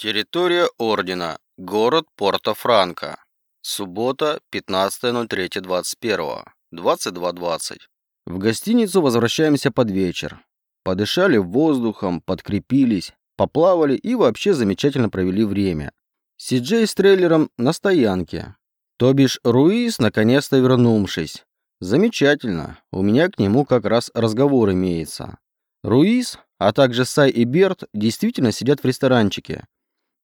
Территория Ордена. Город Порто-Франко. Суббота, 15.03.21. 22.20. В гостиницу возвращаемся под вечер. Подышали воздухом, подкрепились, поплавали и вообще замечательно провели время. Сиджей с трейлером на стоянке. То бишь Руис наконец-то вернувшись. Замечательно, у меня к нему как раз разговор имеется. Руис, а также Сай и Берт действительно сидят в ресторанчике,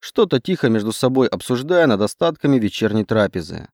что-то тихо между собой обсуждая над остатками вечерней трапезы.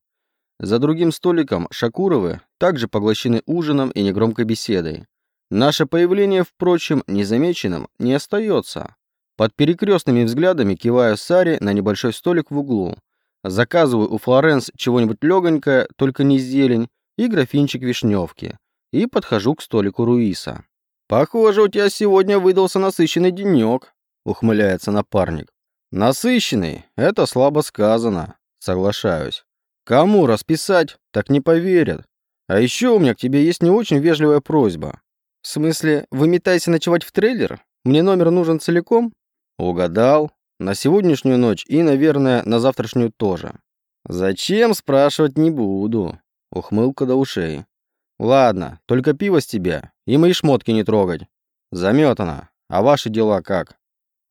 За другим столиком Шакуровы также поглощены ужином и негромкой беседой. Наше появление, впрочем, незамеченным не остается. Под перекрестными взглядами киваю Саре на небольшой столик в углу. Заказываю у Флоренс чего-нибудь легонькое, только не зелень, и графинчик вишневки. И подхожу к столику Руиса. «Похоже, у тебя сегодня выдался насыщенный денек», — ухмыляется напарник. Насыщенный — это слабо сказано, соглашаюсь. Кому расписать, так не поверят. А еще у меня к тебе есть не очень вежливая просьба. В смысле, выметайся ночевать в трейлер? Мне номер нужен целиком? Угадал. На сегодняшнюю ночь и, наверное, на завтрашнюю тоже. Зачем, спрашивать не буду. Ухмылка до ушей. Ладно, только пиво с тебя и мои шмотки не трогать. Заметано. А ваши дела как?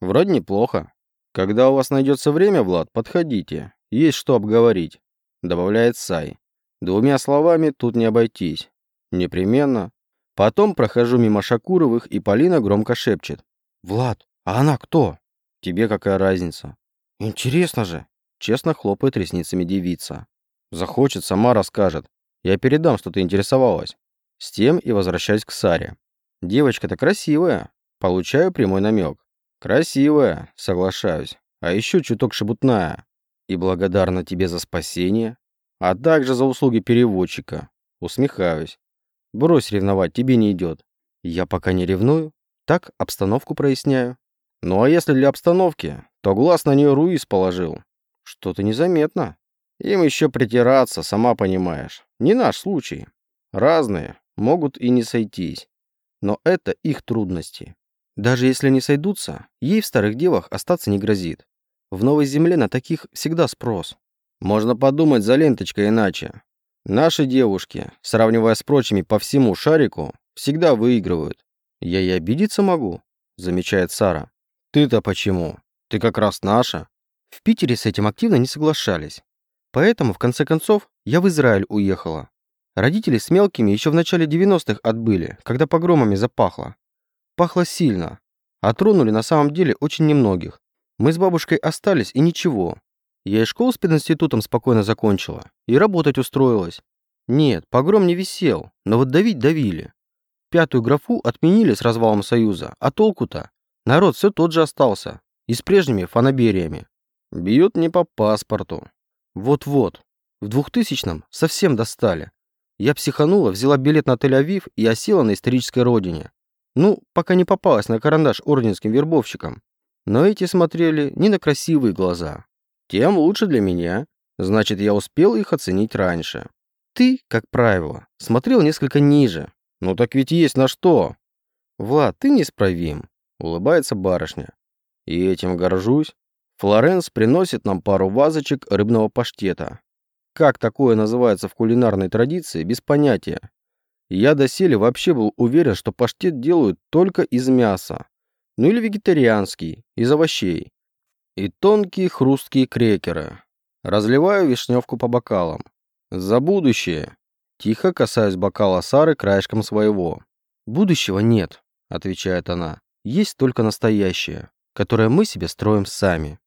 Вроде неплохо. «Когда у вас найдется время, Влад, подходите. Есть что обговорить», — добавляет Сай. «Двумя словами тут не обойтись. Непременно». Потом прохожу мимо Шакуровых, и Полина громко шепчет. «Влад, а она кто?» «Тебе какая разница?» «Интересно же!» Честно хлопает ресницами девица. «Захочет, сама расскажет. Я передам, что ты интересовалась». С тем и возвращаюсь к Саре. «Девочка-то красивая». Получаю прямой намек. Красивая, соглашаюсь. А еще чуток шебутная. И благодарна тебе за спасение, а также за услуги переводчика. Усмехаюсь. Брось ревновать, тебе не идет. Я пока не ревную, так обстановку проясняю. Ну а если для обстановки, то глаз на нее Руис положил. Что-то незаметно. Им еще притираться, сама понимаешь. Не наш случай. Разные, могут и не сойтись. Но это их трудности. Даже если не сойдутся, ей в старых девах остаться не грозит. В новой земле на таких всегда спрос. Можно подумать за ленточкой иначе. Наши девушки, сравнивая с прочими по всему шарику, всегда выигрывают. Я и обидеться могу, замечает Сара. Ты-то почему? Ты как раз наша. В Питере с этим активно не соглашались. Поэтому, в конце концов, я в Израиль уехала. Родители с мелкими еще в начале 90-х отбыли, когда погромами запахло. Пахло сильно. А тронули на самом деле очень немногих. Мы с бабушкой остались, и ничего. Я и школу с пединститутом спокойно закончила. И работать устроилась. Нет, погром не висел, но вот давить давили. Пятую графу отменили с развалом Союза, а толку-то? Народ все тот же остался. И с прежними фанабериями. Бьют не по паспорту. Вот-вот. В двухтысячном совсем достали. Я психанула, взяла билет на Тель-Авив и осела на исторической родине. Ну, пока не попалась на карандаш орденским вербовщикам. Но эти смотрели не на красивые глаза. Тем лучше для меня. Значит, я успел их оценить раньше. Ты, как правило, смотрел несколько ниже. Ну так ведь есть на что. Влад, ты неисправим. Улыбается барышня. И этим горжусь. Флоренс приносит нам пару вазочек рыбного паштета. Как такое называется в кулинарной традиции, без понятия. Я доселе вообще был уверен, что паштет делают только из мяса. Ну или вегетарианский, из овощей. И тонкие хрусткие крекеры. Разливаю вишневку по бокалам. За будущее. Тихо касаюсь бокала Сары краешком своего. «Будущего нет», — отвечает она. «Есть только настоящее, которое мы себе строим сами».